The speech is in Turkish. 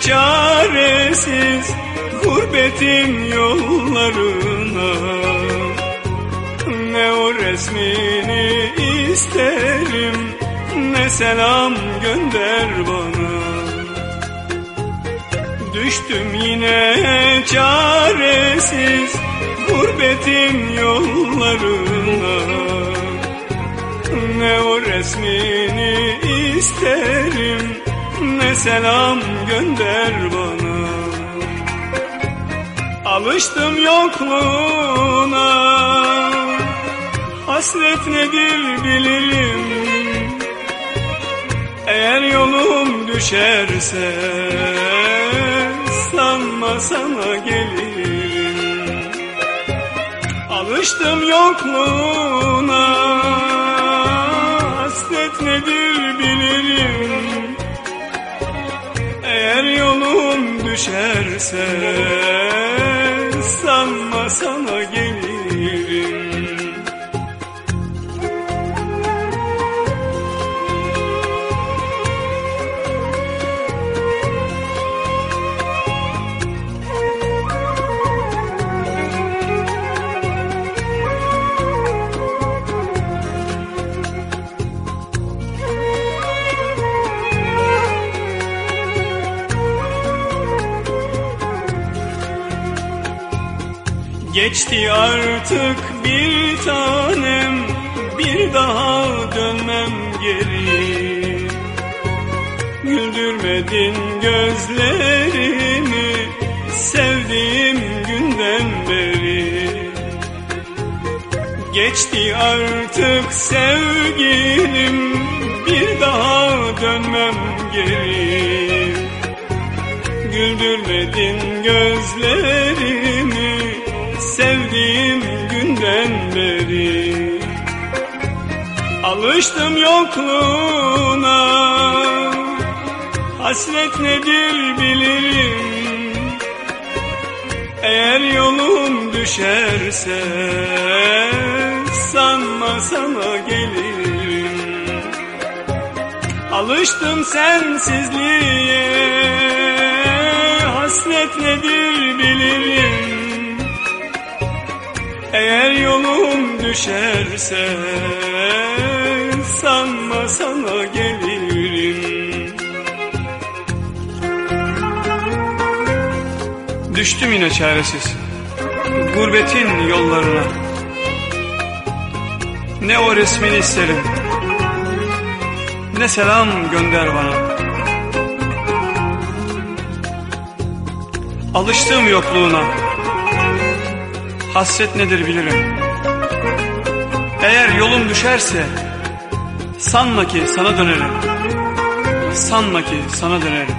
çaresiz Gurbetin yollarına. Ne o resmini isterim Ne selam gönder bana. Düştüm yine çaresiz Gurbetin yollarına. Ne o resmini isterim Ne selam gönder bana. Alıştım yokluğuna. Hasret nedir bilirim. Eğer yolum düşerse Sanma sana gelirim. Alıştım yokluğuna. Hasret nedir bilirim düşerse Sanma sana Geçti artık bir tanem Bir daha dönmem geri. Güldürmedin gözlerimi Sevdiğim günden beri. Geçti artık sevgilim Bir daha dönmem geri. Güldürmedin gözlerimi sevdiğim günden beri. Alıştım yokluğuna. Hasret nedir bilirim. Eğer yolum düşerse Sanma sana gelirim. Alıştım sensizliğe. Hasret nedir bilirim eğer yolum düşerse sanma sana gelirim. Düştüm yine çaresiz. Gurbetin yollarına. Ne o resmini isterim. Ne selam gönder bana. Alıştığım yokluğuna hasret nedir bilirim. Eğer yolum düşerse sanma ki sana dönerim. Sanma ki sana dönerim.